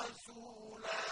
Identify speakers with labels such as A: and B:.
A: رَسُولًا